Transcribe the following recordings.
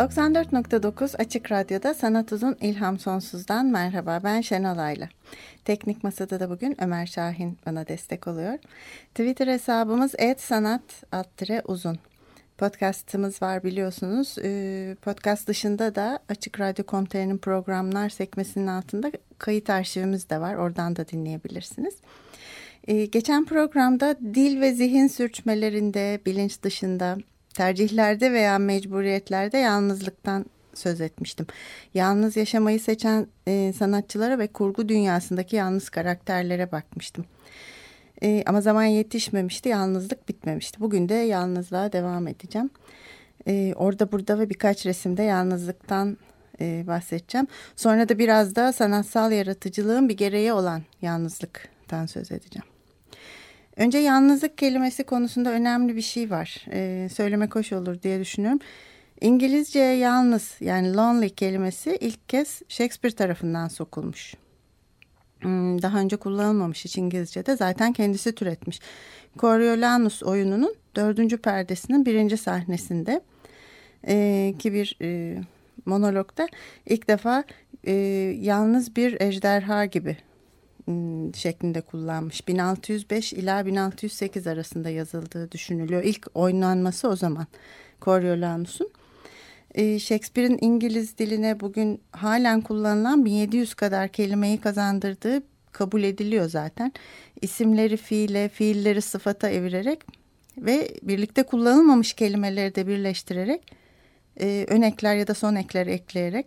94.9 Açık Radyo'da Sanat Uzun İlham Sonsuz'dan merhaba ben Şenol Ayla. Teknik Masada da bugün Ömer Şahin bana destek oluyor. Twitter hesabımız etsanat uzun. Podcastımız var biliyorsunuz. Ee, podcast dışında da Açık Radyo.com.tr'nin programlar sekmesinin altında kayıt arşivimiz de var. Oradan da dinleyebilirsiniz. Ee, geçen programda dil ve zihin sürçmelerinde, bilinç dışında tercihlerde veya mecburiyetlerde yalnızlıktan söz etmiştim. Yalnız yaşamayı seçen e, sanatçılara ve kurgu dünyasındaki yalnız karakterlere bakmıştım. E, ama zaman yetişmemişti, yalnızlık bitmemişti. Bugün de yalnızlığa devam edeceğim. E, orada burada ve birkaç resimde yalnızlıktan e, bahsedeceğim. Sonra da biraz da sanatsal yaratıcılığın bir gereği olan yalnızlıktan söz edeceğim. Önce yalnızlık kelimesi konusunda önemli bir şey var. Ee, söylemek hoş olur diye düşünüyorum. İngilizceye yalnız yani lonely kelimesi ilk kez Shakespeare tarafından sokulmuş. Hmm, daha önce kullanılmamış hiç İngilizce'de zaten kendisi türetmiş. Coriolanus oyununun dördüncü perdesinin birinci sahnesinde e, ki bir e, monologda ilk defa e, yalnız bir ejderha gibi şeklinde kullanmış. 1605 ila 1608 arasında yazıldığı düşünülüyor. İlk oynanması o zaman Coriolanus'un. Shakespeare'in İngiliz diline bugün halen kullanılan 1700 kadar kelimeyi kazandırdığı kabul ediliyor zaten. İsimleri fiile, fiilleri sıfata evirerek ve birlikte kullanılmamış kelimeleri de birleştirerek e, ön ekler ya da son ekler ekleyerek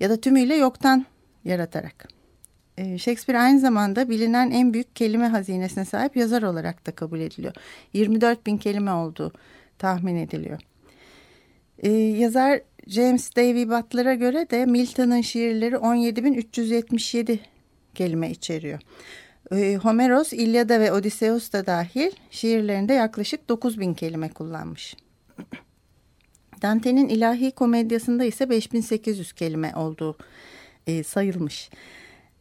ya da tümüyle yoktan yaratarak. Ee, Shakespeare aynı zamanda bilinen en büyük kelime hazinesine sahip yazar olarak da kabul ediliyor. 24 bin kelime olduğu tahmin ediliyor. Ee, yazar James Davy Butler'a göre de Milton'ın şiirleri 17.377 kelime içeriyor. Ee, Homeros, İlyada ve Odysseus da dahil şiirlerinde yaklaşık 9000 kelime kullanmış. Dante'nin ilahi komedyasında ise 5800 kelime olduğu e, sayılmış.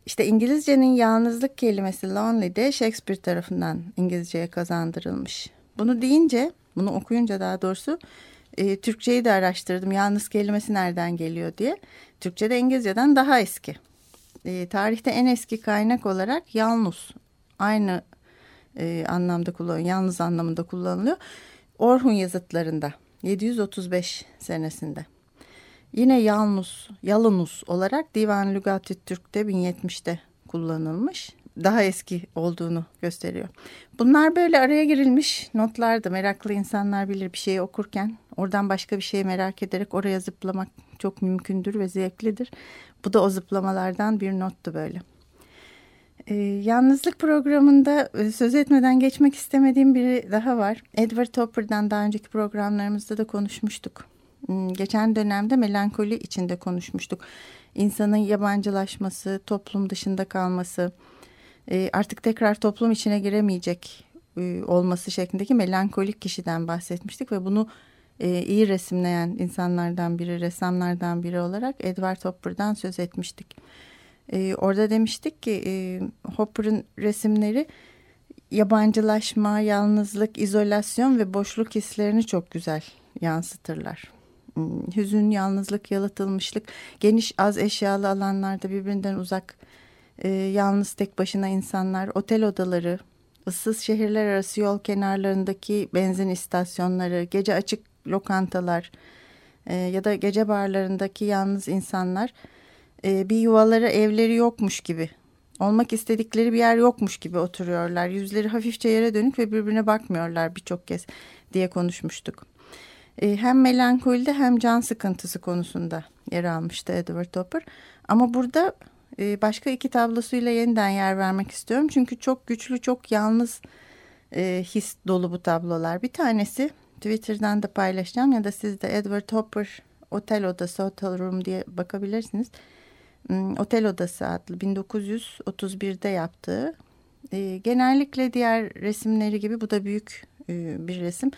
İşte İngilizcenin yalnızlık kelimesi lonely de Shakespeare tarafından İngilizceye kazandırılmış. Bunu deyince, bunu okuyunca daha doğrusu e, Türkçeyi de araştırdım. Yalnız kelimesi nereden geliyor diye. Türkçe'de İngilizceden daha eski. E, tarihte en eski kaynak olarak yalnız aynı e, anlamda kullanılıyor, yalnız anlamında kullanılıyor. Orhun yazıtlarında 735 senesinde. Yine Yalnus, Yalınus olarak Divan Lügati Türk'te 1070'te kullanılmış. Daha eski olduğunu gösteriyor. Bunlar böyle araya girilmiş notlardı. Meraklı insanlar bilir bir şeyi okurken oradan başka bir şeyi merak ederek oraya zıplamak çok mümkündür ve zevklidir. Bu da o zıplamalardan bir nottu böyle. Ee, yalnızlık programında e, söz etmeden geçmek istemediğim biri daha var. Edward Hopper'dan daha önceki programlarımızda da konuşmuştuk. Hmm, geçen dönemde melankoli içinde konuşmuştuk. İnsanın yabancılaşması, toplum dışında kalması, e, artık tekrar toplum içine giremeyecek e, olması şeklindeki melankolik kişiden bahsetmiştik ve bunu e, iyi resimleyen insanlardan biri, ressamlardan biri olarak Edward Hopper'dan söz etmiştik. Orada demiştik ki Hopper'ın resimleri yabancılaşma, yalnızlık, izolasyon ve boşluk hislerini çok güzel yansıtırlar. Hmm, hüzün, yalnızlık, yalıtılmışlık, geniş az eşyalı alanlarda birbirinden uzak, e, yalnız tek başına insanlar, otel odaları, ıssız şehirler arası yol kenarlarındaki benzin istasyonları, gece açık lokantalar e, ya da gece barlarındaki yalnız insanlar e, bir yuvaları, evleri yokmuş gibi, olmak istedikleri bir yer yokmuş gibi oturuyorlar. Yüzleri hafifçe yere dönük ve birbirine bakmıyorlar birçok kez diye konuşmuştuk. E, hem melankolide hem can sıkıntısı konusunda yer almıştı Edward Hopper. Ama burada e, başka iki tablosuyla yeniden yer vermek istiyorum. Çünkü çok güçlü, çok yalnız e, his dolu bu tablolar. Bir tanesi Twitter'dan da paylaşacağım ya da siz de Edward Hopper Otel Odası Hotel Room diye bakabilirsiniz. Hmm, Otel Odası adlı 1931'de yaptığı. E, genellikle diğer resimleri gibi bu da büyük bir resim.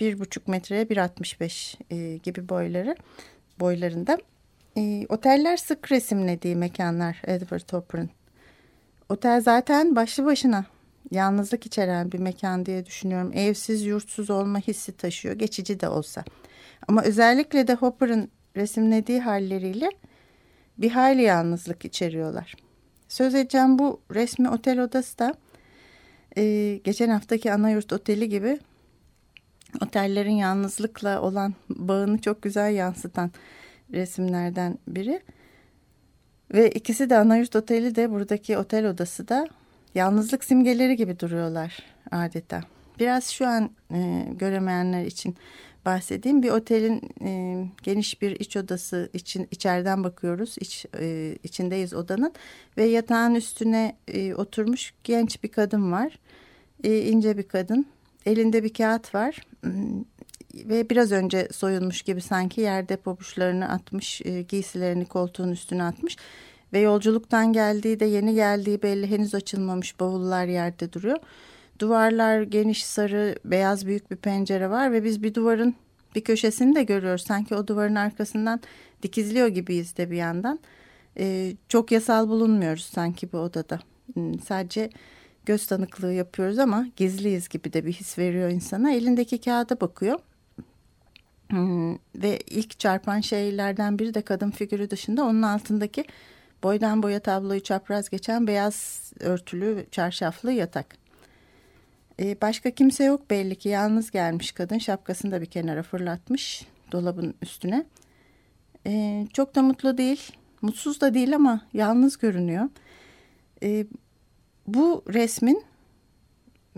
Bir buçuk metreye 1.65 e, gibi boyları boylarında. E, oteller sık resimlediği mekanlar Edward Hopper'ın. Otel zaten başlı başına yalnızlık içeren bir mekan diye düşünüyorum. Evsiz, yurtsuz olma hissi taşıyor, geçici de olsa. Ama özellikle de Hopper'ın resimlediği halleriyle bir hayli yalnızlık içeriyorlar. Söz edeceğim bu resmi otel odası da e, geçen haftaki Anayurt Oteli gibi otellerin yalnızlıkla olan bağını çok güzel yansıtan resimlerden biri. Ve ikisi de Anayurt Oteli de buradaki otel odası da yalnızlık simgeleri gibi duruyorlar adeta. Biraz şu an e, göremeyenler için bahsedeyim. Bir otelin e, geniş bir iç odası için içeriden bakıyoruz. İç, e, içindeyiz odanın ve yatağın üstüne e, oturmuş genç bir kadın var. E, ince bir kadın. Elinde bir kağıt var. Hmm, ve biraz önce soyulmuş gibi sanki yerde pabuçlarını atmış, e, giysilerini koltuğun üstüne atmış. Ve yolculuktan geldiği de yeni geldiği belli henüz açılmamış bavullar yerde duruyor. Duvarlar geniş sarı beyaz büyük bir pencere var ve biz bir duvarın bir köşesini de görüyoruz. Sanki o duvarın arkasından dikizliyor gibiyiz de bir yandan. Ee, çok yasal bulunmuyoruz sanki bu odada. Hmm, sadece göz tanıklığı yapıyoruz ama gizliyiz gibi de bir his veriyor insana. Elindeki kağıda bakıyor. Hmm, ve ilk çarpan şeylerden biri de kadın figürü dışında onun altındaki boydan boya tabloyu çapraz geçen beyaz örtülü çarşaflı yatak. Ee, başka kimse yok belli ki yalnız gelmiş kadın şapkasını da bir kenara fırlatmış dolabın üstüne. Ee, çok da mutlu değil, mutsuz da değil ama yalnız görünüyor. Ee, bu resmin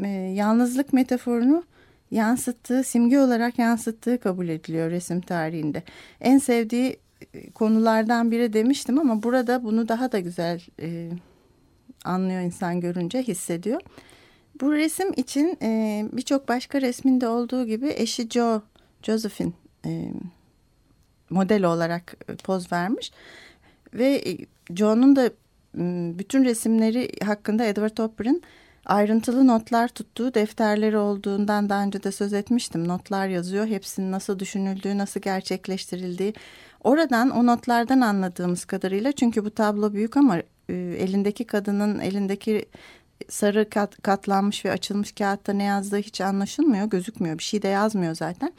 e, yalnızlık metaforunu yansıttığı, simge olarak yansıttığı kabul ediliyor resim tarihinde. En sevdiği e, konulardan biri demiştim ama burada bunu daha da güzel e, anlıyor insan görünce hissediyor. Bu resim için e, birçok başka resminde olduğu gibi eşi Joe, Josephine e, model olarak e, poz vermiş. Ve e, Joe'nun da bütün resimleri hakkında Edward Hopper'ın ayrıntılı notlar tuttuğu defterleri olduğundan daha önce de söz etmiştim. Notlar yazıyor. Hepsinin nasıl düşünüldüğü, nasıl gerçekleştirildiği. Oradan o notlardan anladığımız kadarıyla çünkü bu tablo büyük ama e, elindeki kadının elindeki sarı kat, katlanmış ve açılmış kağıtta ne yazdığı hiç anlaşılmıyor, gözükmüyor. Bir şey de yazmıyor zaten.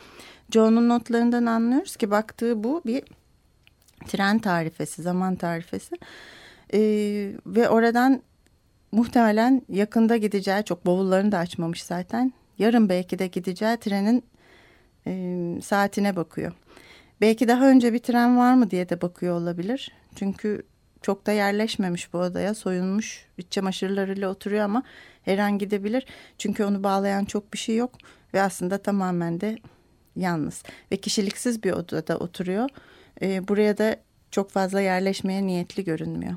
Joe'nun notlarından anlıyoruz ki baktığı bu bir tren tarifesi, zaman tarifesi. Ee, ve oradan muhtemelen yakında gideceği, çok bavullarını da açmamış zaten. Yarın belki de gideceği trenin e, saatine bakıyor. Belki daha önce bir tren var mı diye de bakıyor olabilir. Çünkü çok da yerleşmemiş bu odaya. Soyunmuş iç çamaşırlarıyla oturuyor ama her an gidebilir. Çünkü onu bağlayan çok bir şey yok. Ve aslında tamamen de yalnız. Ve kişiliksiz bir odada oturuyor. E, buraya da çok fazla yerleşmeye niyetli görünmüyor.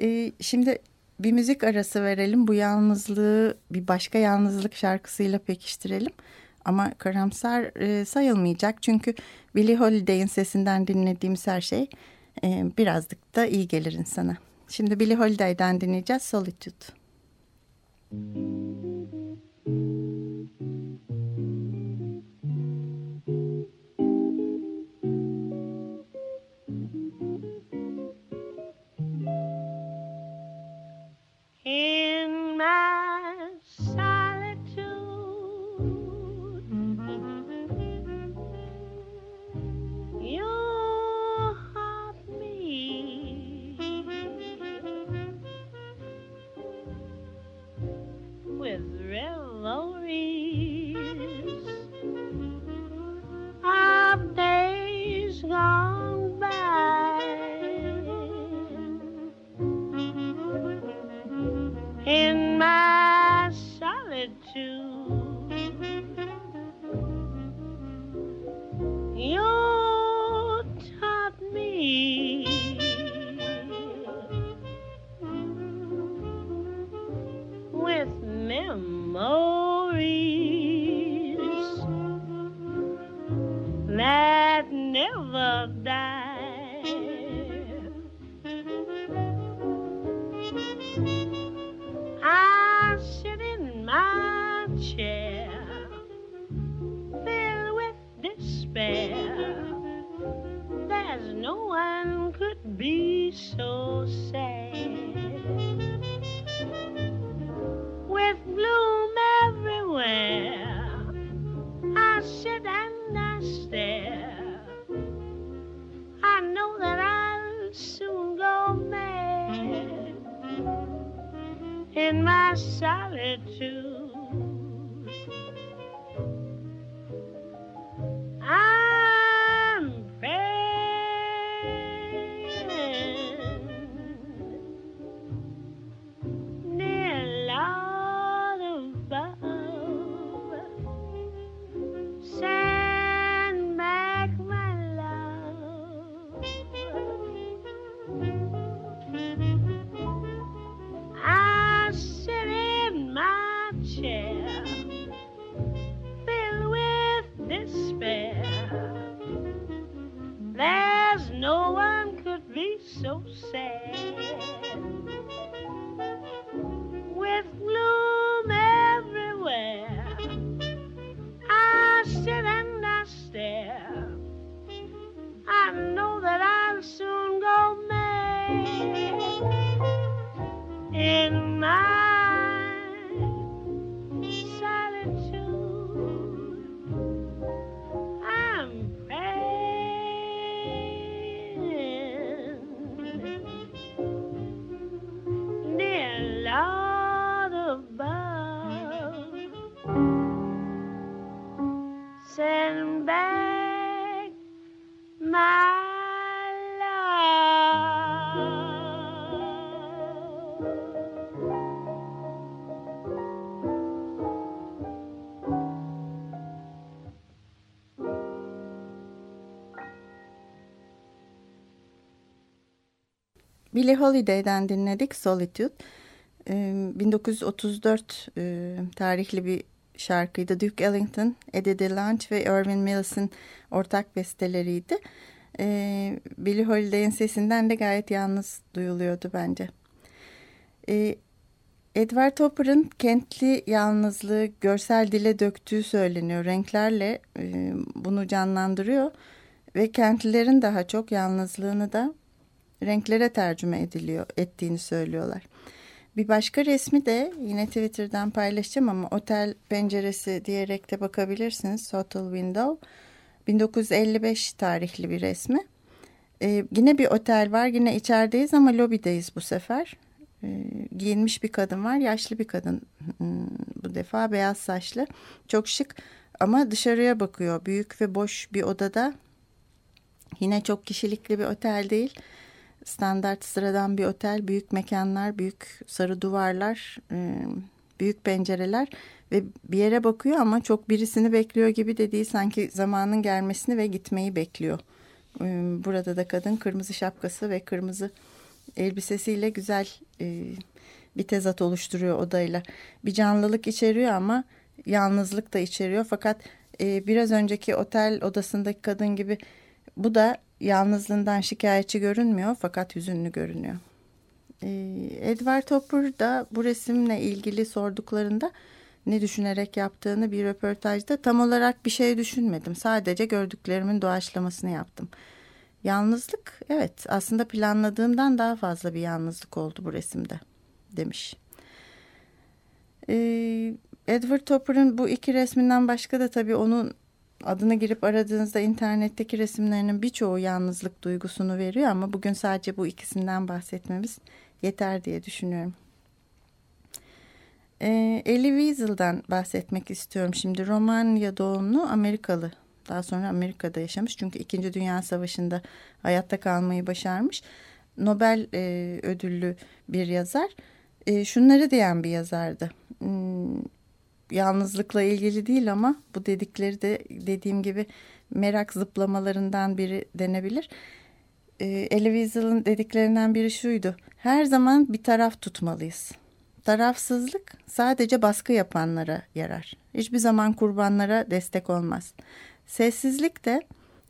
E, şimdi bir müzik arası verelim. Bu yalnızlığı bir başka yalnızlık şarkısıyla pekiştirelim. Ama karamsar e, sayılmayacak. Çünkü Billie Holiday'in sesinden dinlediğimiz her şey e, birazcık da iyi gelir insana. Şimdi Billie Holiday'den dinleyeceğiz Solitude. In memories. In my Billie Holiday'den dinledik Solitude. Ee, 1934 e, tarihli bir şarkıydı. Duke Ellington, Eddie DeLange ve Irving Mills'in ortak besteleriydi. Ee, Billie Holiday'in sesinden de gayet yalnız duyuluyordu bence. Ee, Edward Hopper'ın kentli yalnızlığı görsel dile döktüğü söyleniyor. Renklerle e, bunu canlandırıyor ve kentlilerin daha çok yalnızlığını da renklere tercüme ediliyor, ettiğini söylüyorlar. Bir başka resmi de yine Twitter'dan paylaşacağım ama otel penceresi diyerek de bakabilirsiniz. Hotel Window. 1955 tarihli bir resmi. Ee, yine bir otel var. Yine içerideyiz ama lobideyiz bu sefer. Ee, giyinmiş bir kadın var. Yaşlı bir kadın hmm, bu defa beyaz saçlı. Çok şık ama dışarıya bakıyor. Büyük ve boş bir odada. Yine çok kişilikli bir otel değil standart sıradan bir otel, büyük mekanlar, büyük sarı duvarlar, e, büyük pencereler ve bir yere bakıyor ama çok birisini bekliyor gibi de değil sanki zamanın gelmesini ve gitmeyi bekliyor. Burada da kadın kırmızı şapkası ve kırmızı elbisesiyle güzel e, bir tezat oluşturuyor odayla. Bir canlılık içeriyor ama yalnızlık da içeriyor fakat biraz önceki otel odasındaki kadın gibi bu da yalnızlığından şikayetçi görünmüyor fakat hüzünlü görünüyor. Edward Hopper da bu resimle ilgili sorduklarında ne düşünerek yaptığını bir röportajda tam olarak bir şey düşünmedim. Sadece gördüklerimin doğaçlamasını yaptım. Yalnızlık evet aslında planladığımdan daha fazla bir yalnızlık oldu bu resimde demiş. Edward Hopper'ın bu iki resminden başka da tabii onun adını girip aradığınızda internetteki resimlerinin birçoğu yalnızlık duygusunu veriyor ama bugün sadece bu ikisinden bahsetmemiz yeter diye düşünüyorum. Ee, Elie Wiesel'dan bahsetmek istiyorum şimdi. Romanya doğumlu Amerikalı. Daha sonra Amerika'da yaşamış çünkü İkinci Dünya Savaşı'nda hayatta kalmayı başarmış. Nobel e, ödüllü bir yazar. E, şunları diyen bir yazardı. Yalnızlıkla ilgili değil ama bu dedikleri de dediğim gibi merak zıplamalarından biri denebilir. E, Elie dediklerinden biri şuydu. Her zaman bir taraf tutmalıyız. Tarafsızlık sadece baskı yapanlara yarar. Hiçbir zaman kurbanlara destek olmaz. Sessizlik de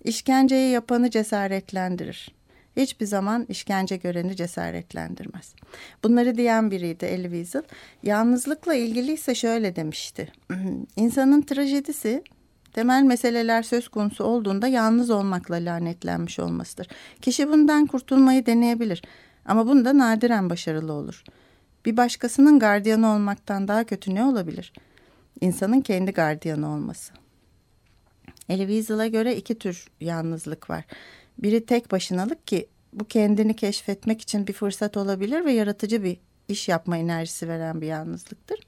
İşkenceyi yapanı cesaretlendirir. Hiçbir zaman işkence göreni cesaretlendirmez. Bunları diyen biriydi Elie Wiesel. Yalnızlıkla ilgili ise şöyle demişti. İnsanın trajedisi temel meseleler söz konusu olduğunda yalnız olmakla lanetlenmiş olmasıdır. Kişi bundan kurtulmayı deneyebilir ama bunda nadiren başarılı olur. Bir başkasının gardiyanı olmaktan daha kötü ne olabilir? İnsanın kendi gardiyanı olması. Elie Wiesel'a göre iki tür yalnızlık var. Biri tek başınalık ki bu kendini keşfetmek için bir fırsat olabilir ve yaratıcı bir iş yapma enerjisi veren bir yalnızlıktır.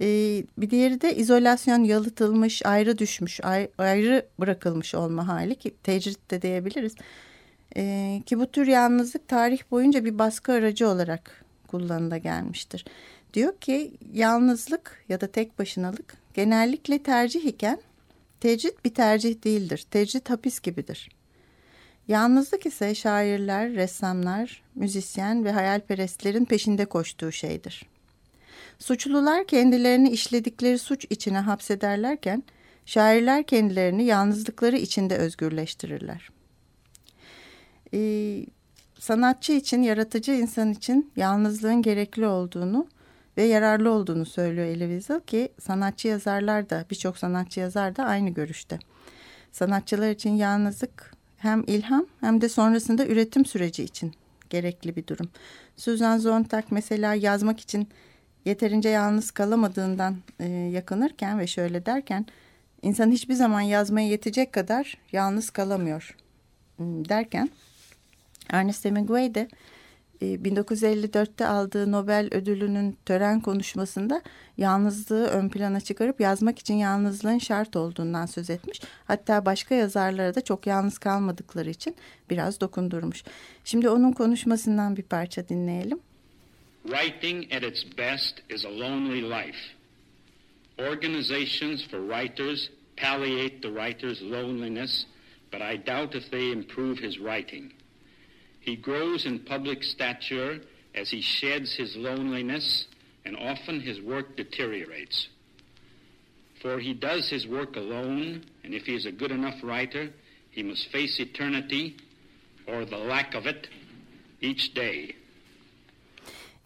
Ee, bir diğeri de izolasyon, yalıtılmış, ayrı düşmüş, ayrı bırakılmış olma hali ki tecrit de diyebiliriz. Ee, ki bu tür yalnızlık tarih boyunca bir baskı aracı olarak kullanıla gelmiştir. Diyor ki yalnızlık ya da tek başınalık genellikle tercih iken tecrit bir tercih değildir. Tecrit hapis gibidir. Yalnızlık ise şairler, ressamlar, müzisyen ve hayalperestlerin peşinde koştuğu şeydir. Suçlular kendilerini işledikleri suç içine hapsederlerken, şairler kendilerini yalnızlıkları içinde özgürleştirirler. Ee, sanatçı için, yaratıcı insan için yalnızlığın gerekli olduğunu ve yararlı olduğunu söylüyor Elie Wiesel ki sanatçı yazarlar da birçok sanatçı yazar da aynı görüşte. Sanatçılar için yalnızlık hem ilham hem de sonrasında üretim süreci için gerekli bir durum. Susan Sontag mesela yazmak için yeterince yalnız kalamadığından e, yakınırken ve şöyle derken insan hiçbir zaman yazmaya yetecek kadar yalnız kalamıyor hmm, derken Ernest Hemingway de 1954'te e, aldığı Nobel ödülünün tören konuşmasında yalnızlığı ön plana çıkarıp yazmak için yalnızlığın şart olduğundan söz etmiş. Hatta başka yazarlara da çok yalnız kalmadıkları için biraz dokundurmuş. Şimdi onun konuşmasından bir parça dinleyelim. Writing at its best is a lonely life. Organizations for writers palliate the writer's loneliness, but I doubt if they improve his writing. He grows in public stature as he sheds his loneliness, and often his work deteriorates. For he does his work alone, and if he is a good enough writer, he must face eternity, or the lack of it, each day.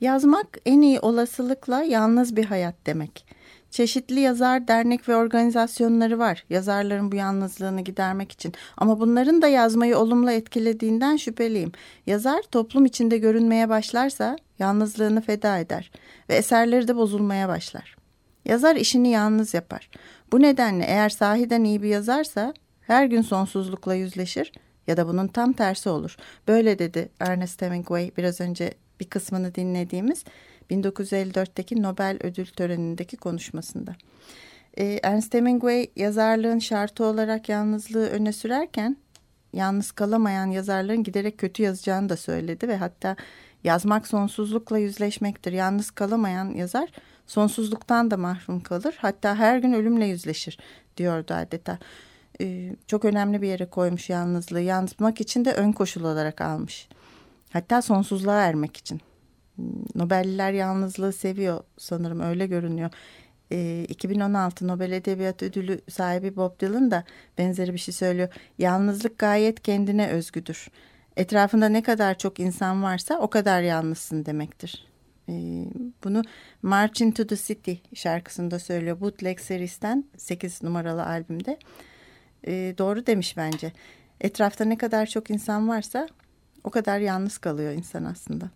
Yazmak en iyi olasılıkla yalnız bir hayat demek. Çeşitli yazar, dernek ve organizasyonları var yazarların bu yalnızlığını gidermek için. Ama bunların da yazmayı olumlu etkilediğinden şüpheliyim. Yazar toplum içinde görünmeye başlarsa yalnızlığını feda eder ve eserleri de bozulmaya başlar. Yazar işini yalnız yapar. Bu nedenle eğer sahiden iyi bir yazarsa her gün sonsuzlukla yüzleşir ya da bunun tam tersi olur. Böyle dedi Ernest Hemingway biraz önce bir kısmını dinlediğimiz 1954'teki Nobel ödül törenindeki konuşmasında. E, Ernst Hemingway yazarlığın şartı olarak yalnızlığı öne sürerken yalnız kalamayan yazarların giderek kötü yazacağını da söyledi ve hatta yazmak sonsuzlukla yüzleşmektir. Yalnız kalamayan yazar sonsuzluktan da mahrum kalır. Hatta her gün ölümle yüzleşir diyordu adeta. Ee, çok önemli bir yere koymuş yalnızlığı. Yazmak için de ön koşul olarak almış. Hatta sonsuzluğa ermek için. Nobelliler yalnızlığı seviyor sanırım öyle görünüyor. E, ee, 2016 Nobel Edebiyat Ödülü sahibi Bob Dylan da benzeri bir şey söylüyor. Yalnızlık gayet kendine özgüdür. Etrafında ne kadar çok insan varsa o kadar yalnızsın demektir. E, bunu March into the City şarkısında söylüyor. Bootleg serisinden 8 numaralı albümde. E, doğru demiş bence. Etrafta ne kadar çok insan varsa o kadar yalnız kalıyor insan aslında.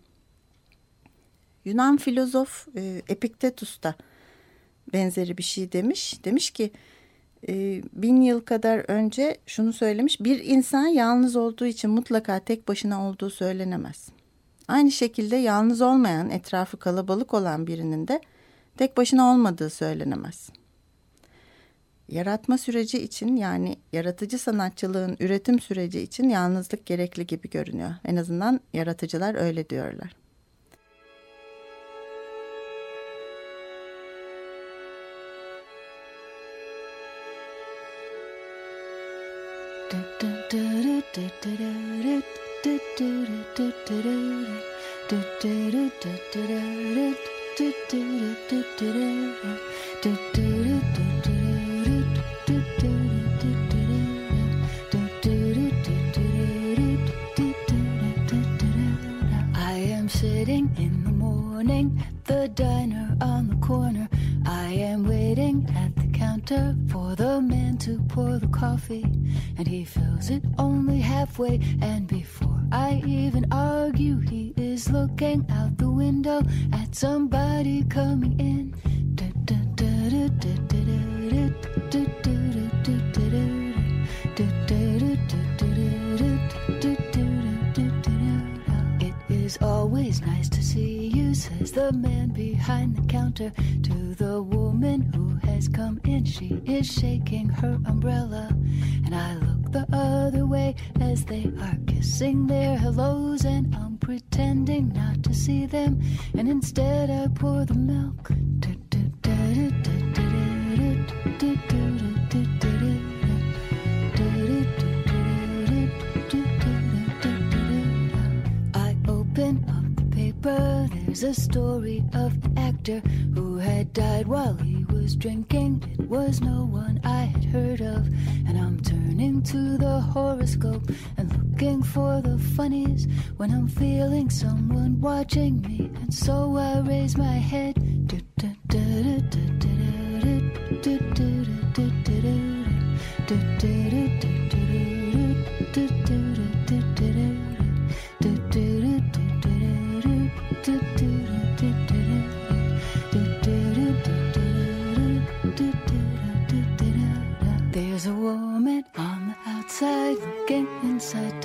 Yunan filozof e, Epiktetus da benzeri bir şey demiş. Demiş ki e, bin yıl kadar önce şunu söylemiş. Bir insan yalnız olduğu için mutlaka tek başına olduğu söylenemez. Aynı şekilde yalnız olmayan, etrafı kalabalık olan birinin de tek başına olmadığı söylenemez. Yaratma süreci için yani yaratıcı sanatçılığın üretim süreci için yalnızlık gerekli gibi görünüyor. En azından yaratıcılar öyle diyorlar. I am sitting in the morning, the diner on the corner. I am waiting at the counter to pour the coffee, and he fills it only halfway. And before I even argue, he is looking out the window at somebody coming in. It is always nice to see you, says the man behind the counter to the woman who has come in. She is shaking her umbrella, and I look the other way as they are kissing their hellos, and I'm pretending not to see them, and instead I pour the milk. I open up the paper. There's a story of an actor who had died while he was drinking. It was no one I had heard of. And I'm turning to the horoscope and looking for the funnies when I'm feeling someone watching me. And so I raise my head.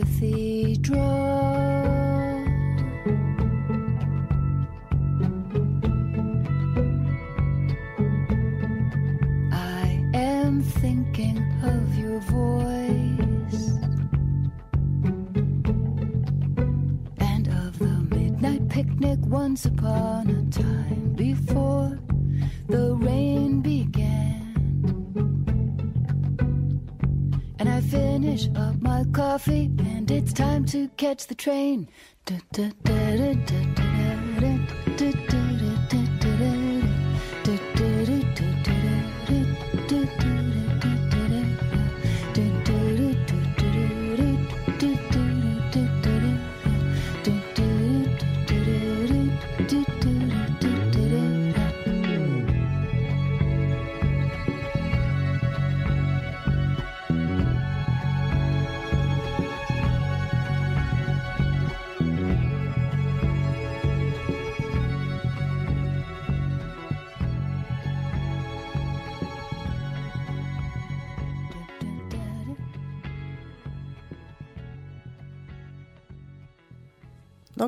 the catch the train. Da, da, da.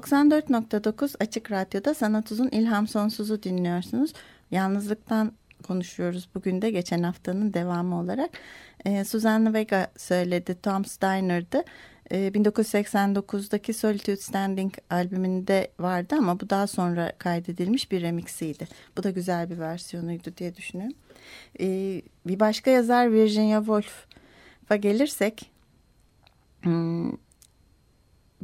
...94.9 Açık Radyo'da Sanat Uzun İlham Sonsuz'u dinliyorsunuz. Yalnızlıktan konuşuyoruz bugün de geçen haftanın devamı olarak. Ee, Suzanne Vega söyledi, Tom Steiner'dı. Ee, 1989'daki Solitude Standing albümünde vardı ama bu daha sonra kaydedilmiş bir remixiydi. Bu da güzel bir versiyonuydu diye düşünüyorum. Ee, bir başka yazar Virginia Woolf'a gelirsek... Hmm,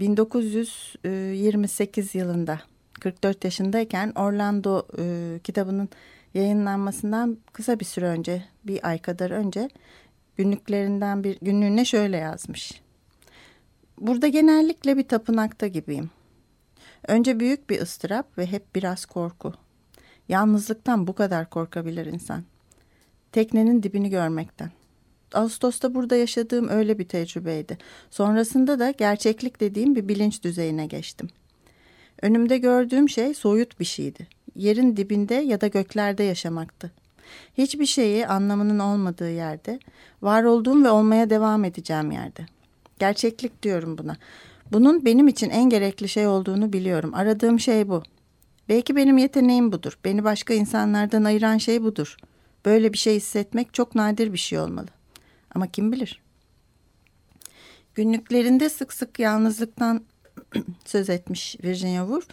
1928 yılında 44 yaşındayken Orlando e, kitabının yayınlanmasından kısa bir süre önce, bir ay kadar önce günlüklerinden bir günlüğüne şöyle yazmış. Burada genellikle bir tapınakta gibiyim. Önce büyük bir ıstırap ve hep biraz korku. Yalnızlıktan bu kadar korkabilir insan. Teknenin dibini görmekten. Ağustos'ta burada yaşadığım öyle bir tecrübeydi. Sonrasında da gerçeklik dediğim bir bilinç düzeyine geçtim. Önümde gördüğüm şey soyut bir şeydi. Yerin dibinde ya da göklerde yaşamaktı. Hiçbir şeyi anlamının olmadığı yerde, var olduğum ve olmaya devam edeceğim yerde. Gerçeklik diyorum buna. Bunun benim için en gerekli şey olduğunu biliyorum. Aradığım şey bu. Belki benim yeteneğim budur. Beni başka insanlardan ayıran şey budur. Böyle bir şey hissetmek çok nadir bir şey olmalı. Ama kim bilir? Günlüklerinde sık sık yalnızlıktan söz etmiş Virginia Woolf.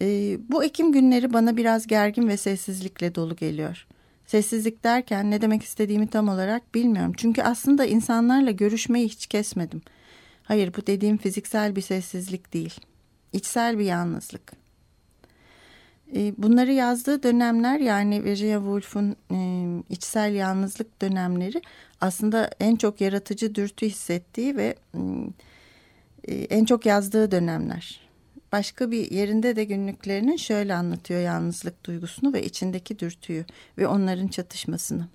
E, bu Ekim günleri bana biraz gergin ve sessizlikle dolu geliyor. Sessizlik derken ne demek istediğimi tam olarak bilmiyorum. Çünkü aslında insanlarla görüşmeyi hiç kesmedim. Hayır bu dediğim fiziksel bir sessizlik değil. İçsel bir yalnızlık. E, bunları yazdığı dönemler yani Virginia Woolf'un e, içsel yalnızlık dönemleri aslında en çok yaratıcı dürtü hissettiği ve e, en çok yazdığı dönemler. Başka bir yerinde de günlüklerinin şöyle anlatıyor yalnızlık duygusunu ve içindeki dürtüyü ve onların çatışmasını.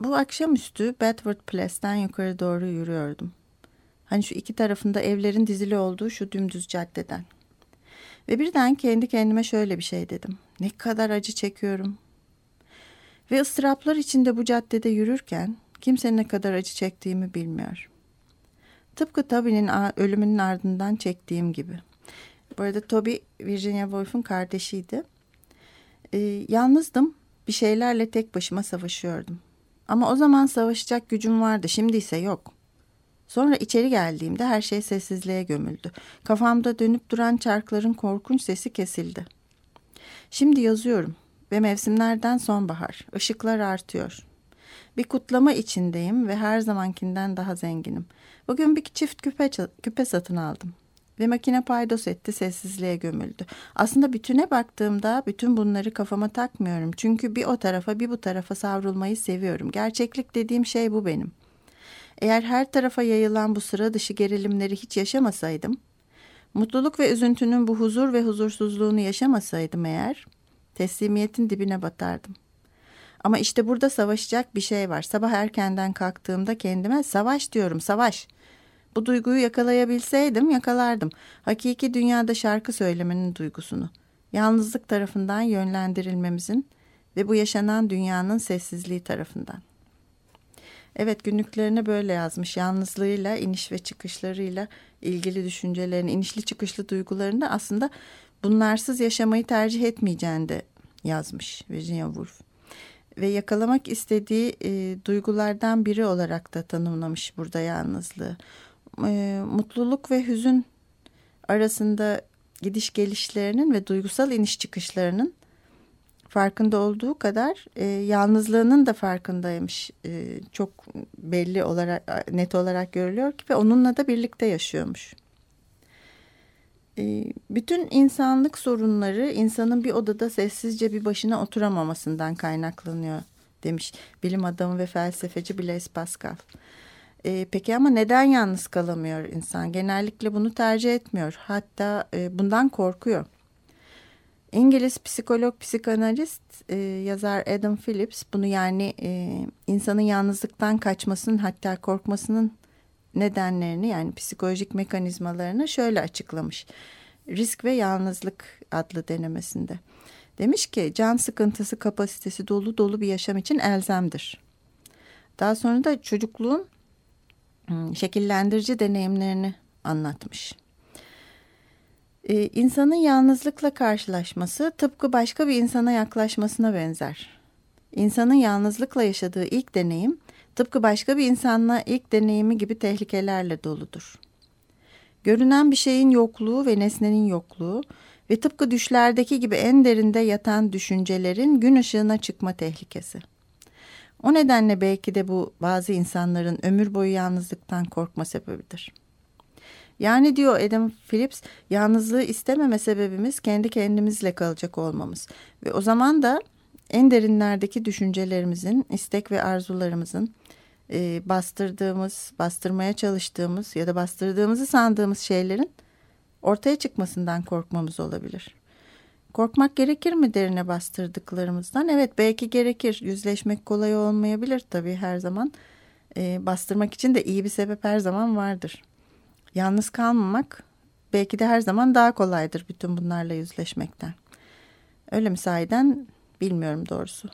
Bu akşamüstü Bedford Place'den yukarı doğru yürüyordum. Hani şu iki tarafında evlerin dizili olduğu şu dümdüz caddeden. Ve birden kendi kendime şöyle bir şey dedim. Ne kadar acı çekiyorum. Ve ıstıraplar içinde bu caddede yürürken kimse ne kadar acı çektiğimi bilmiyor. Tıpkı Toby'nin ölümünün ardından çektiğim gibi. Bu arada Toby Virginia Woolf'un kardeşiydi. Ee, yalnızdım. Bir şeylerle tek başıma savaşıyordum. Ama o zaman savaşacak gücüm vardı. Şimdi ise yok. Sonra içeri geldiğimde her şey sessizliğe gömüldü. Kafamda dönüp duran çarkların korkunç sesi kesildi. Şimdi yazıyorum ve mevsimlerden sonbahar. Işıklar artıyor. Bir kutlama içindeyim ve her zamankinden daha zenginim. Bugün bir çift küpe, küpe satın aldım. Ve makine paydos etti sessizliğe gömüldü. Aslında bütüne baktığımda bütün bunları kafama takmıyorum. Çünkü bir o tarafa bir bu tarafa savrulmayı seviyorum. Gerçeklik dediğim şey bu benim. Eğer her tarafa yayılan bu sıra dışı gerilimleri hiç yaşamasaydım, mutluluk ve üzüntünün bu huzur ve huzursuzluğunu yaşamasaydım eğer, teslimiyetin dibine batardım. Ama işte burada savaşacak bir şey var. Sabah erkenden kalktığımda kendime savaş diyorum, savaş. Bu duyguyu yakalayabilseydim yakalardım. Hakiki dünyada şarkı söylemenin duygusunu. Yalnızlık tarafından yönlendirilmemizin ve bu yaşanan dünyanın sessizliği tarafından. Evet günlüklerine böyle yazmış. Yalnızlığıyla, iniş ve çıkışlarıyla ilgili düşüncelerini, inişli çıkışlı duygularını aslında bunlarsız yaşamayı tercih etmeyeceğini de yazmış Virginia Woolf. Ve yakalamak istediği e, duygulardan biri olarak da tanımlamış burada yalnızlığı. E, mutluluk ve hüzün arasında gidiş gelişlerinin ve duygusal iniş çıkışlarının farkında olduğu kadar e, yalnızlığının da farkındaymış. E, çok belli olarak net olarak görülüyor ki ve onunla da birlikte yaşıyormuş. E, bütün insanlık sorunları insanın bir odada sessizce bir başına oturamamasından kaynaklanıyor demiş bilim adamı ve felsefeci Blaise Pascal. E, peki ama neden yalnız kalamıyor insan? Genellikle bunu tercih etmiyor. Hatta e, bundan korkuyor. İngiliz psikolog, psikanalist e, yazar Adam Phillips bunu yani e, insanın yalnızlıktan kaçmasının hatta korkmasının nedenlerini yani psikolojik mekanizmalarını şöyle açıklamış. Risk ve Yalnızlık adlı denemesinde. Demiş ki can sıkıntısı kapasitesi dolu dolu bir yaşam için elzemdir. Daha sonra da çocukluğun şekillendirici deneyimlerini anlatmış. Ee, insanın yalnızlıkla karşılaşması tıpkı başka bir insana yaklaşmasına benzer. İnsanın yalnızlıkla yaşadığı ilk deneyim tıpkı başka bir insanla ilk deneyimi gibi tehlikelerle doludur. Görünen bir şeyin yokluğu ve nesnenin yokluğu ve tıpkı düşlerdeki gibi en derinde yatan düşüncelerin gün ışığına çıkma tehlikesi. O nedenle belki de bu bazı insanların ömür boyu yalnızlıktan korkma sebebidir.'' Yani diyor Adam Phillips yalnızlığı istememe sebebimiz kendi kendimizle kalacak olmamız. Ve o zaman da en derinlerdeki düşüncelerimizin, istek ve arzularımızın e, bastırdığımız, bastırmaya çalıştığımız ya da bastırdığımızı sandığımız şeylerin ortaya çıkmasından korkmamız olabilir. Korkmak gerekir mi derine bastırdıklarımızdan? Evet belki gerekir. Yüzleşmek kolay olmayabilir tabii her zaman. E, bastırmak için de iyi bir sebep her zaman vardır. Yalnız kalmamak belki de her zaman daha kolaydır bütün bunlarla yüzleşmekten. Öyle mi sahiden bilmiyorum doğrusu.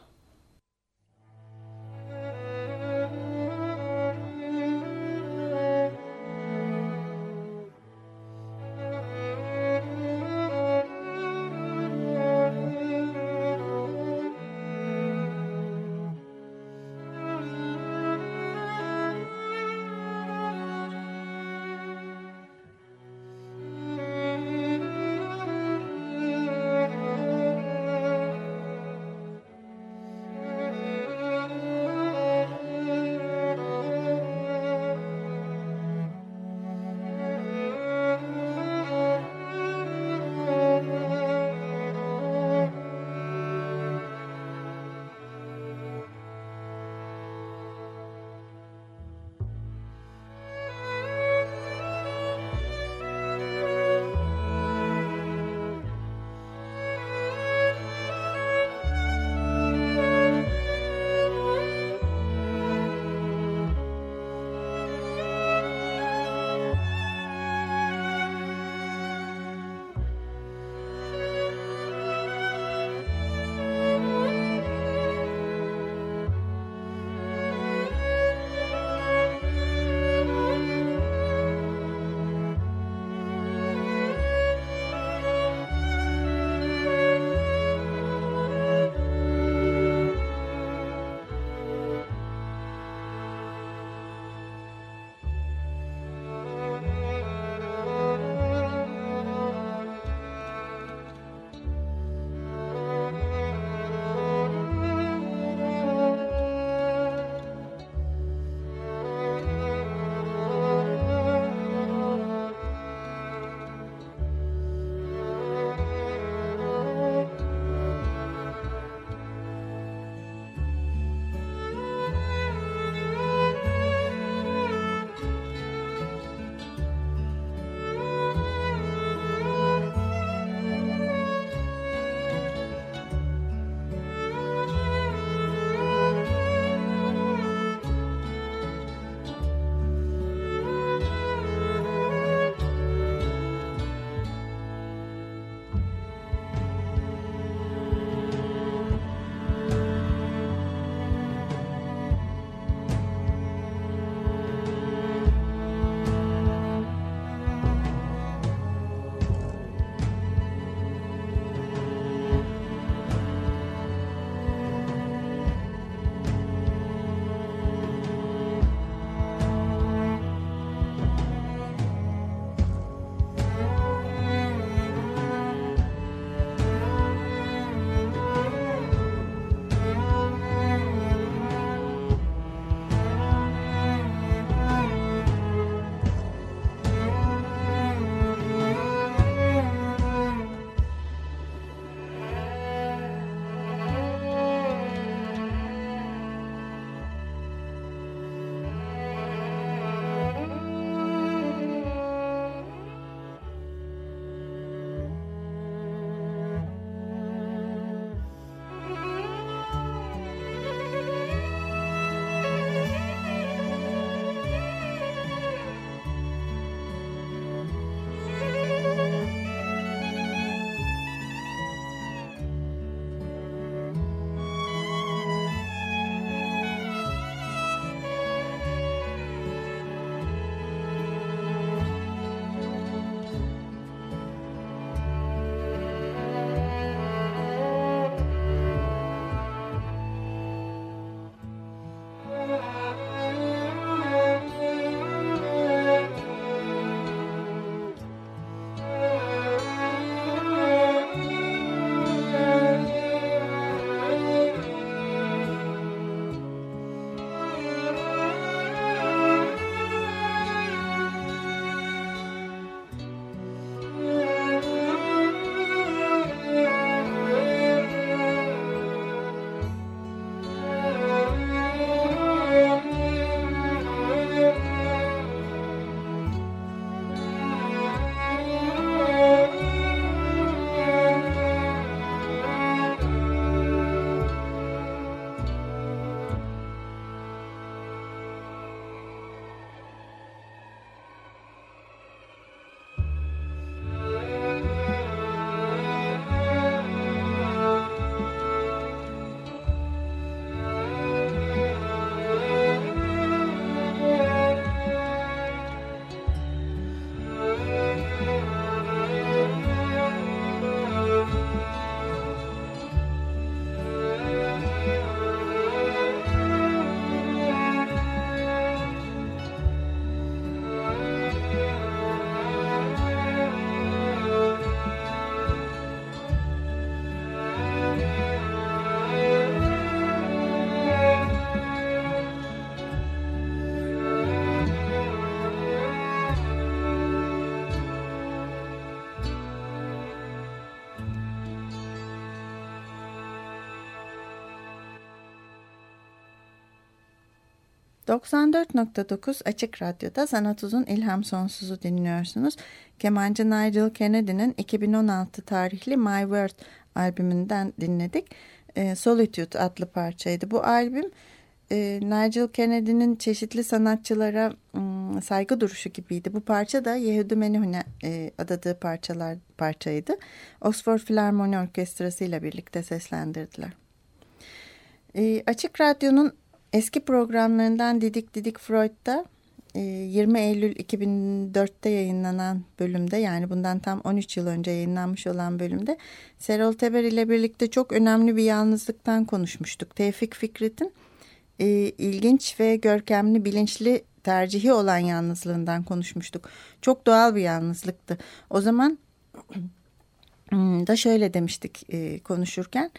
94.9 Açık Radyo'da Sanat Uzun İlham Sonsuz'u dinliyorsunuz. Kemancı Nigel Kennedy'nin 2016 tarihli My World albümünden dinledik. E, Solitude adlı parçaydı. Bu albüm e, Nigel Kennedy'nin çeşitli sanatçılara m, saygı duruşu gibiydi. Bu parça da Yehudi Menuhin'e e, adadığı parçalar parçaydı. Oxford Philharmonic Orkestrası ile birlikte seslendirdiler. E, Açık Radyo'nun eski programlarından Didik Didik Freud'da 20 Eylül 2004'te yayınlanan bölümde yani bundan tam 13 yıl önce yayınlanmış olan bölümde Serol Teber ile birlikte çok önemli bir yalnızlıktan konuşmuştuk. Tevfik Fikret'in e, ilginç ve görkemli bilinçli tercihi olan yalnızlığından konuşmuştuk. Çok doğal bir yalnızlıktı. O zaman da şöyle demiştik e, konuşurken...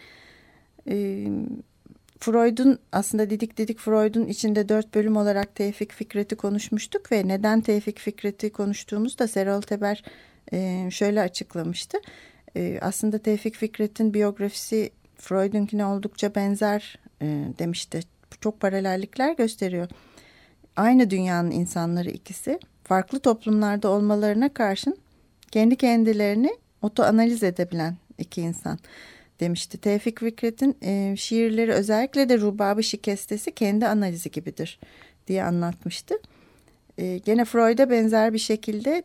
E, Freud'un aslında dedik dedik Freud'un içinde dört bölüm olarak Tevfik Fikret'i konuşmuştuk ve neden Tevfik Fikret'i konuştuğumuzda Serol Teber e, şöyle açıklamıştı. E, aslında Tevfik Fikret'in biyografisi Freud'unkine oldukça benzer e, demişti. Çok paralellikler gösteriyor. Aynı dünyanın insanları ikisi farklı toplumlarda olmalarına karşın kendi kendilerini otoanaliz edebilen iki insan demişti. Tevfik Fikret'in e, şiirleri özellikle de Rubabı Şikestesi kendi analizi gibidir diye anlatmıştı. E, gene Freud'a benzer bir şekilde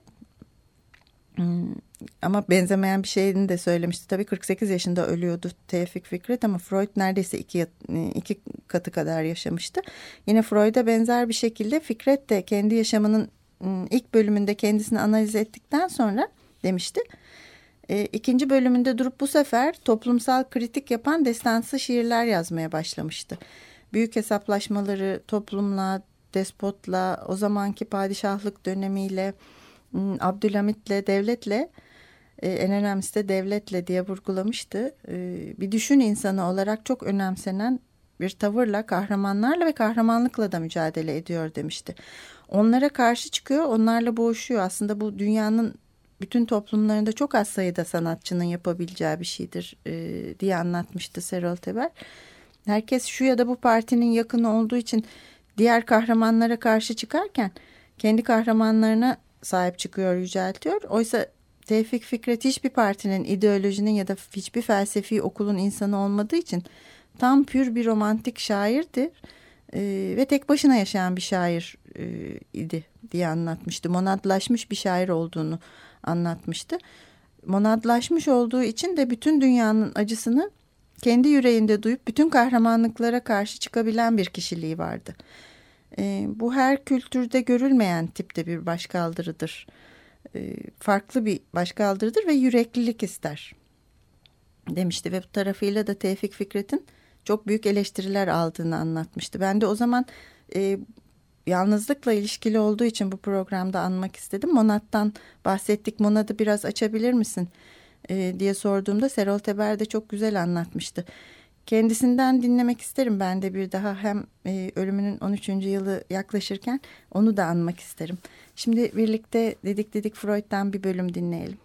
hmm, ama benzemeyen bir şeyini de söylemişti. Tabii 48 yaşında ölüyordu Tevfik Fikret ama Freud neredeyse iki, iki katı kadar yaşamıştı. Yine Freud'a benzer bir şekilde Fikret de kendi yaşamının hmm, ilk bölümünde kendisini analiz ettikten sonra demişti e, ikinci bölümünde durup bu sefer toplumsal kritik yapan destansı şiirler yazmaya başlamıştı. Büyük hesaplaşmaları toplumla, despotla, o zamanki padişahlık dönemiyle, Abdülhamit'le, devletle, e, en önemlisi de devletle diye vurgulamıştı. E, bir düşün insanı olarak çok önemsenen bir tavırla, kahramanlarla ve kahramanlıkla da mücadele ediyor demişti. Onlara karşı çıkıyor, onlarla boğuşuyor. Aslında bu dünyanın bütün toplumlarında çok az sayıda sanatçının yapabileceği bir şeydir e, diye anlatmıştı Serol Teber. Herkes şu ya da bu partinin yakını olduğu için diğer kahramanlara karşı çıkarken kendi kahramanlarına sahip çıkıyor, yüceltiyor. Oysa Tevfik Fikret hiçbir partinin, ideolojinin ya da hiçbir felsefi okulun insanı olmadığı için tam pür bir romantik şairdi e, ve tek başına yaşayan bir şair e, idi diye anlatmıştı. Monadlaşmış bir şair olduğunu anlatmıştı. Monadlaşmış olduğu için de bütün dünyanın acısını kendi yüreğinde duyup bütün kahramanlıklara karşı çıkabilen bir kişiliği vardı. E, bu her kültürde görülmeyen tipte bir başkaldırıdır. E, farklı bir başkaldırıdır ve yüreklilik ister demişti ve bu tarafıyla da Tevfik Fikret'in çok büyük eleştiriler aldığını anlatmıştı. Ben de o zaman e, yalnızlıkla ilişkili olduğu için bu programda anmak istedim. Monat'tan bahsettik. Monat'ı biraz açabilir misin e, diye sorduğumda Serol Teber de çok güzel anlatmıştı. Kendisinden dinlemek isterim ben de bir daha hem e, ölümünün 13. yılı yaklaşırken onu da anmak isterim. Şimdi birlikte dedik dedik Freud'dan bir bölüm dinleyelim.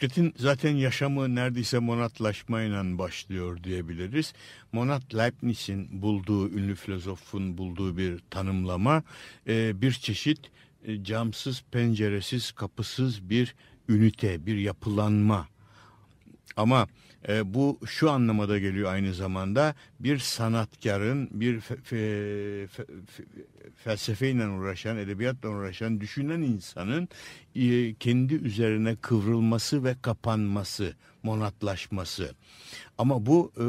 Fikret'in zaten yaşamı neredeyse monatlaşmayla başlıyor diyebiliriz. Monat Leibniz'in bulduğu, ünlü filozofun bulduğu bir tanımlama e, bir çeşit e, camsız, penceresiz, kapısız bir ünite, bir yapılanma. Ama e, bu şu anlamada geliyor aynı zamanda bir sanatkarın, bir fe, fe, fe, felsefeyle uğraşan, edebiyatla uğraşan, düşünen insanın e, kendi üzerine kıvrılması ve kapanması, monatlaşması. Ama bu e,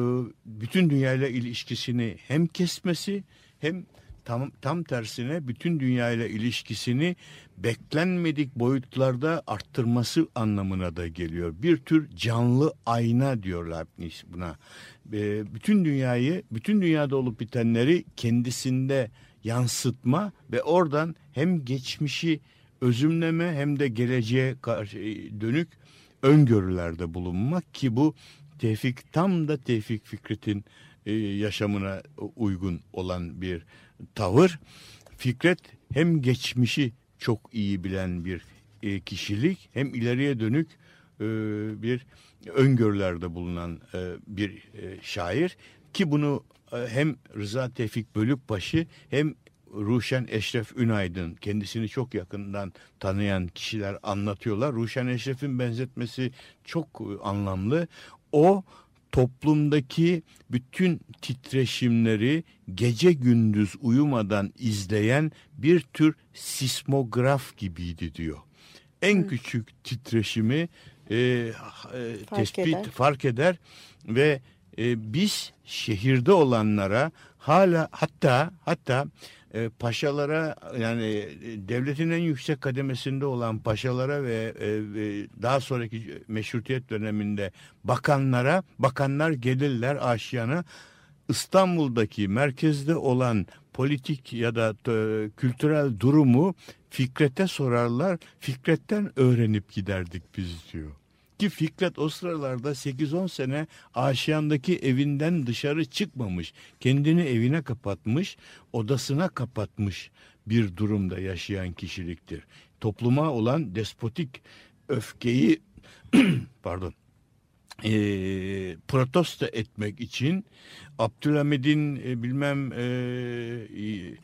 bütün dünyayla ilişkisini hem kesmesi hem tam, tam tersine bütün dünyayla ilişkisini beklenmedik boyutlarda arttırması anlamına da geliyor. Bir tür canlı ayna diyorlar buna. E, bütün dünyayı, bütün dünyada olup bitenleri kendisinde yansıtma ve oradan hem geçmişi özümleme hem de geleceğe karşı e, dönük öngörülerde bulunmak ki bu Tevfik tam da Tevfik Fikret'in e, yaşamına uygun olan bir tavır. Fikret hem geçmişi çok iyi bilen bir e, kişilik hem ileriye dönük e, bir öngörülerde bulunan e, bir e, şair. ki bunu e, hem Rıza Tevfik Bölükbaşı hem Ruşen Eşref Ünaydın kendisini çok yakından tanıyan kişiler anlatıyorlar. Ruşen Eşref'in benzetmesi çok e, anlamlı. O toplumdaki bütün titreşimleri gece gündüz uyumadan izleyen bir tür sismograf gibiydi diyor. En evet. küçük titreşimi e, e, fark tespit eder. fark eder ve e, biz şehirde olanlara hala hatta hatta e, paşalara yani e, devletin en yüksek kademesinde olan paşalara ve e, daha sonraki meşrutiyet döneminde bakanlara bakanlar gelirler aşiyana İstanbul'daki merkezde olan politik ya da kültürel durumu Fikret'e sorarlar. Fikret'ten öğrenip giderdik biz diyor. Ki Fikret o sıralarda 8-10 sene Aşiyan'daki evinden dışarı çıkmamış. Kendini evine kapatmış, odasına kapatmış bir durumda yaşayan kişiliktir. Topluma olan despotik öfkeyi pardon e, protesto etmek için Abdülhamid'in e, bilmem e, e,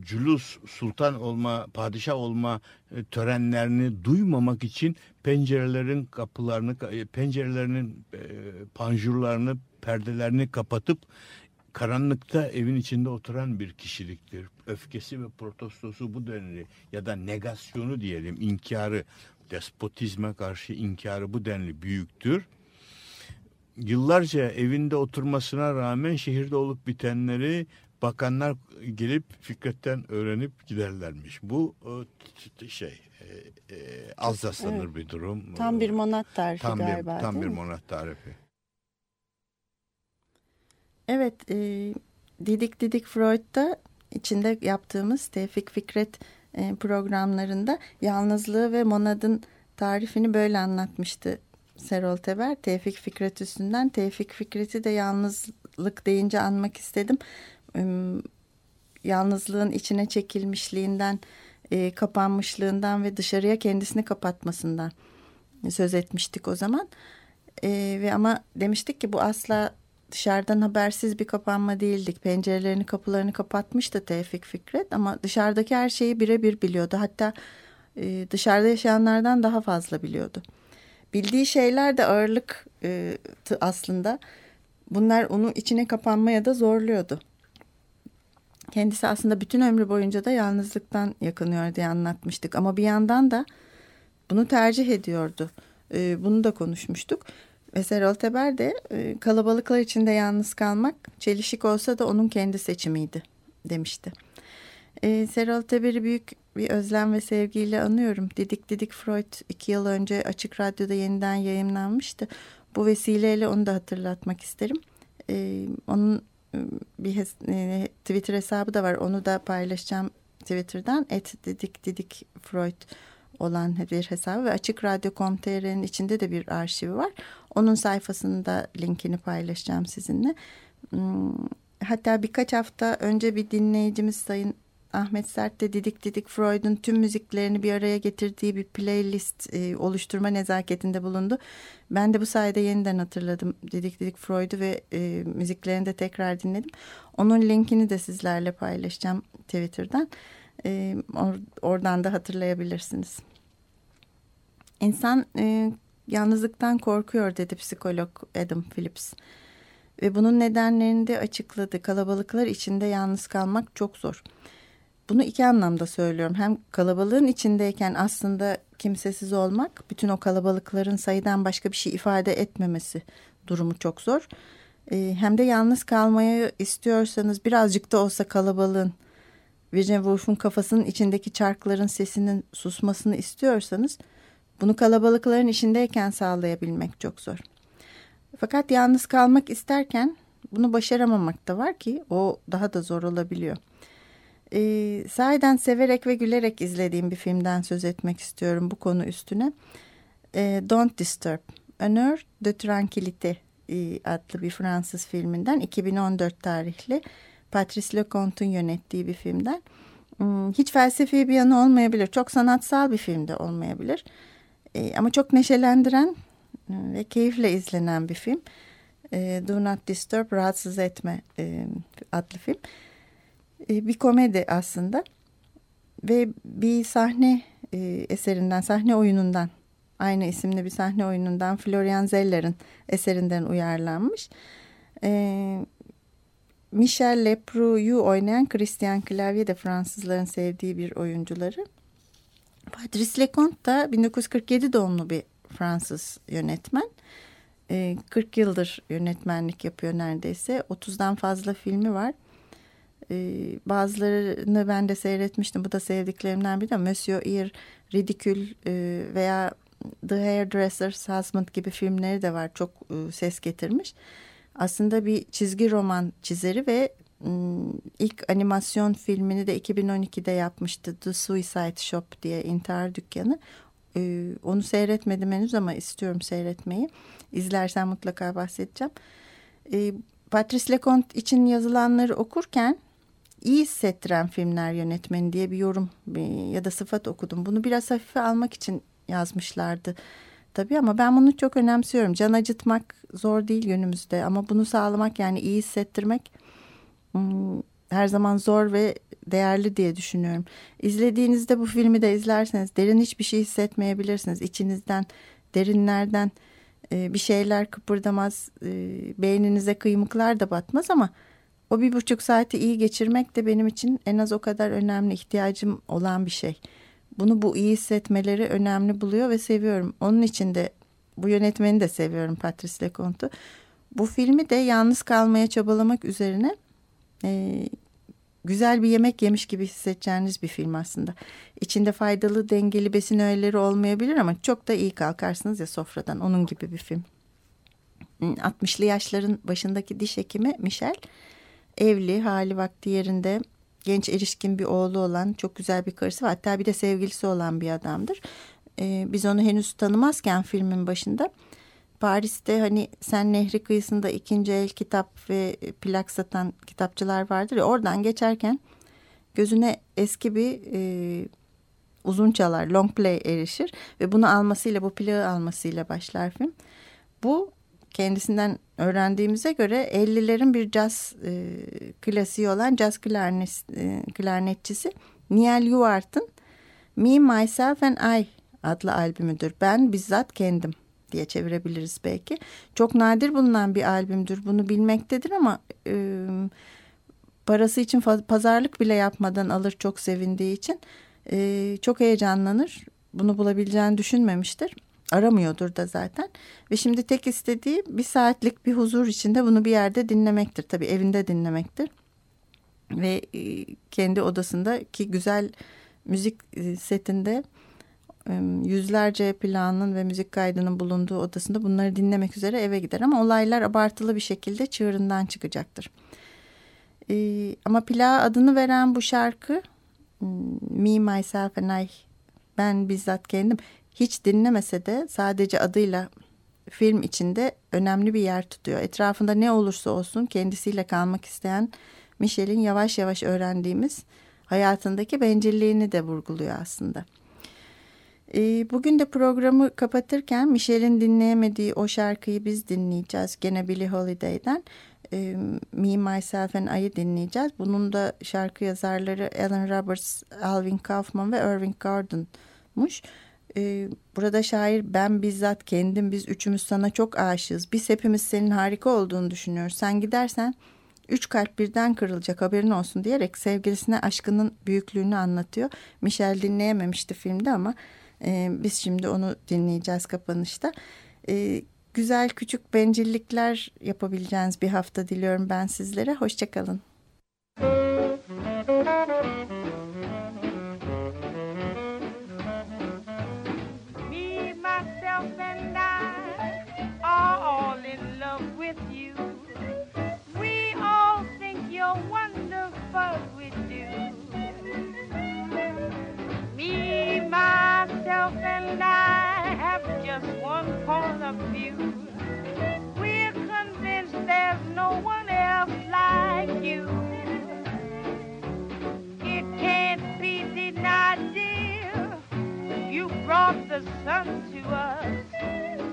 cülus sultan olma, padişah olma e, törenlerini duymamak için pencerelerin kapılarını, e, pencerelerinin e, panjurlarını, perdelerini kapatıp karanlıkta evin içinde oturan bir kişiliktir. Öfkesi ve protestosu bu denli ya da negasyonu diyelim, inkarı, despotizme karşı inkarı bu denli büyüktür. Yıllarca evinde oturmasına rağmen şehirde olup bitenleri bakanlar gelip Fikret'ten öğrenip giderlermiş. Bu şey e, e, az rastlanır evet. bir durum. Tam bir monat tarifi tam galiba. Bir, tam bir monat tarifi. Evet, e, Didik Didik Freud'da içinde yaptığımız Tevfik Fikret e, programlarında yalnızlığı ve monadın tarifini böyle anlatmıştı Serol Teber. Tevfik Fikret üstünden. Tevfik Fikret'i de yalnızlık deyince anmak istedim yalnızlığın içine çekilmişliğinden, e, kapanmışlığından ve dışarıya kendisini kapatmasından söz etmiştik o zaman. E, ve ama demiştik ki bu asla dışarıdan habersiz bir kapanma değildik. Pencerelerini, kapılarını kapatmıştı Tevfik Fikret ama dışarıdaki her şeyi birebir biliyordu. Hatta e, dışarıda yaşayanlardan daha fazla biliyordu. Bildiği şeyler de ağırlık aslında. Bunlar onu içine kapanmaya da zorluyordu. Kendisi aslında bütün ömrü boyunca da yalnızlıktan yakınıyor diye anlatmıştık. Ama bir yandan da bunu tercih ediyordu. Ee, bunu da konuşmuştuk. Ve Serol Teber de e, kalabalıklar içinde yalnız kalmak çelişik olsa da onun kendi seçimiydi demişti. Ee, Serol Teber'i büyük bir özlem ve sevgiyle anıyorum. Didik Didik Freud iki yıl önce Açık Radyo'da yeniden yayınlanmıştı. Bu vesileyle onu da hatırlatmak isterim. Ee, onun bir e, Twitter hesabı da var. Onu da paylaşacağım Twitter'dan. Et didik didik Freud olan bir hesabı ve Açık Radyo.com.tr'nin içinde de bir arşivi var. Onun sayfasında linkini paylaşacağım sizinle. Hmm, hatta birkaç hafta önce bir dinleyicimiz Sayın Ahmet Sert de Didik Didik Freud'un tüm müziklerini bir araya getirdiği bir playlist e, oluşturma nezaketinde bulundu. Ben de bu sayede yeniden hatırladım Didik Didik Freud'u ve e, müziklerini de tekrar dinledim. Onun linkini de sizlerle paylaşacağım Twitter'dan. E, or, oradan da hatırlayabilirsiniz. İnsan e, yalnızlıktan korkuyor dedi psikolog Adam Phillips. Ve bunun nedenlerini de açıkladı. Kalabalıklar içinde yalnız kalmak çok zor. Bunu iki anlamda söylüyorum. Hem kalabalığın içindeyken aslında kimsesiz olmak, bütün o kalabalıkların sayıdan başka bir şey ifade etmemesi durumu çok zor. Ee, hem de yalnız kalmayı istiyorsanız birazcık da olsa kalabalığın, Virginia Woolf'un kafasının içindeki çarkların sesinin susmasını istiyorsanız bunu kalabalıkların içindeyken sağlayabilmek çok zor. Fakat yalnız kalmak isterken bunu başaramamak da var ki o daha da zor olabiliyor. E, sahiden severek ve gülerek izlediğim bir filmden söz etmek istiyorum bu konu üstüne. E, Don't Disturb, Honneur de Tranquillité e, adlı bir Fransız filminden 2014 tarihli Patrice Leconte'un yönettiği bir filmden. Hmm, hiç felsefi bir yanı olmayabilir. Çok sanatsal bir filmde olmayabilir. E, ama çok neşelendiren e, ve keyifle izlenen bir film. E, Do Not Disturb, Rahatsız Etme e, adlı film. E, bir komedi aslında. Ve bir sahne e, eserinden, sahne oyunundan, aynı isimli bir sahne oyunundan Florian Zeller'in eserinden uyarlanmış. E, Michel Leproux'u oynayan Christian Clavier de Fransızların sevdiği bir oyuncuları. Patrice Leconte da 1947 doğumlu bir Fransız yönetmen. 40 yıldır yönetmenlik yapıyor neredeyse. 30'dan fazla filmi var. Bazılarını ben de seyretmiştim. Bu da sevdiklerimden biri. Monsieur Ir, Ridicule veya The Hairdresser's Husband gibi filmleri de var. Çok ses getirmiş. Aslında bir çizgi roman çizeri ve ilk animasyon filmini de 2012'de yapmıştı. The Suicide Shop diye intihar dükkanı. Onu seyretmedim henüz ama istiyorum seyretmeyi. İzlersen mutlaka bahsedeceğim. Patrice Leconte için yazılanları okurken iyi hissettiren filmler yönetmeni diye bir yorum ya da sıfat okudum. Bunu biraz hafife almak için yazmışlardı tabii ama ben bunu çok önemsiyorum. Can acıtmak zor değil günümüzde ama bunu sağlamak yani iyi hissettirmek hmm, her zaman zor ve değerli diye düşünüyorum. İzlediğinizde bu filmi de izlerseniz derin hiçbir şey hissetmeyebilirsiniz. İçinizden, derinlerden e, bir şeyler kıpırdamaz, e, beyninize kıymıklar da batmaz ama o bir buçuk saati iyi geçirmek de benim için en az o kadar önemli, ihtiyacım olan bir şey. Bunu bu iyi hissetmeleri önemli buluyor ve seviyorum. Onun için de bu yönetmeni de seviyorum Patrice Leconte'u. Bu filmi de yalnız kalmaya çabalamak üzerine e, güzel bir yemek yemiş gibi hissedeceğiniz bir film aslında. İçinde faydalı dengeli besin öğeleri olmayabilir ama çok da iyi kalkarsınız ya sofradan onun gibi bir film. 60'lı yaşların başındaki diş hekimi Michel evli hali vakti yerinde genç erişkin bir oğlu olan çok güzel bir karısı var. Hatta bir de sevgilisi olan bir adamdır. Ee, biz onu henüz tanımazken filmin başında Paris'te hani Sen Nehri kıyısında ikinci el kitap ve plak satan kitapçılar vardır ya oradan geçerken gözüne eski bir e, uzun çalar long play erişir ve bunu almasıyla bu plağı almasıyla başlar film. Bu kendisinden öğrendiğimize göre 50'lerin bir caz e, klasiği olan caz klarnet, e, klarnetçisi Niel Yuart'ın Me, Myself and I adlı albümüdür. Ben bizzat kendim diye çevirebiliriz belki. Çok nadir bulunan bir albümdür. Bunu bilmektedir ama e, parası için pazarlık bile yapmadan alır çok sevindiği için e, çok heyecanlanır. Bunu bulabileceğini düşünmemiştir. Aramıyordur da zaten. Ve şimdi tek istediği bir saatlik bir huzur içinde bunu bir yerde dinlemektir. Tabii evinde dinlemektir. Ve e, kendi odasındaki güzel müzik e, setinde yüzlerce planın ve müzik kaydının bulunduğu odasında bunları dinlemek üzere eve gider. Ama olaylar abartılı bir şekilde çığırından çıkacaktır. Ee, ama plağa adını veren bu şarkı Me, Myself and I ben bizzat kendim hiç dinlemese de sadece adıyla film içinde önemli bir yer tutuyor. Etrafında ne olursa olsun kendisiyle kalmak isteyen Michel'in yavaş yavaş öğrendiğimiz hayatındaki bencilliğini de vurguluyor aslında. E, bugün de programı kapatırken Michel'in dinleyemediği o şarkıyı biz dinleyeceğiz. Gene Billie Holiday'den. E, Me, Myself and I'yi dinleyeceğiz. Bunun da şarkı yazarları Alan Roberts, Alvin Kaufman ve Irving Gordon'muş. E, burada şair ben bizzat kendim biz üçümüz sana çok aşığız. Biz hepimiz senin harika olduğunu düşünüyoruz. Sen gidersen üç kalp birden kırılacak haberin olsun diyerek sevgilisine aşkının büyüklüğünü anlatıyor. Michel dinleyememişti filmde ama e, biz şimdi onu dinleyeceğiz kapanışta. E, güzel küçük bencillikler yapabileceğiniz bir hafta diliyorum ben sizlere. Hoşçakalın. view. The sun to us.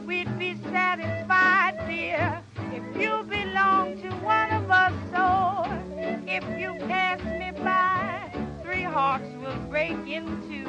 We'd be satisfied, dear, if you belong to one of us. So if you pass me by, three hearts will break in two.